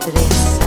comment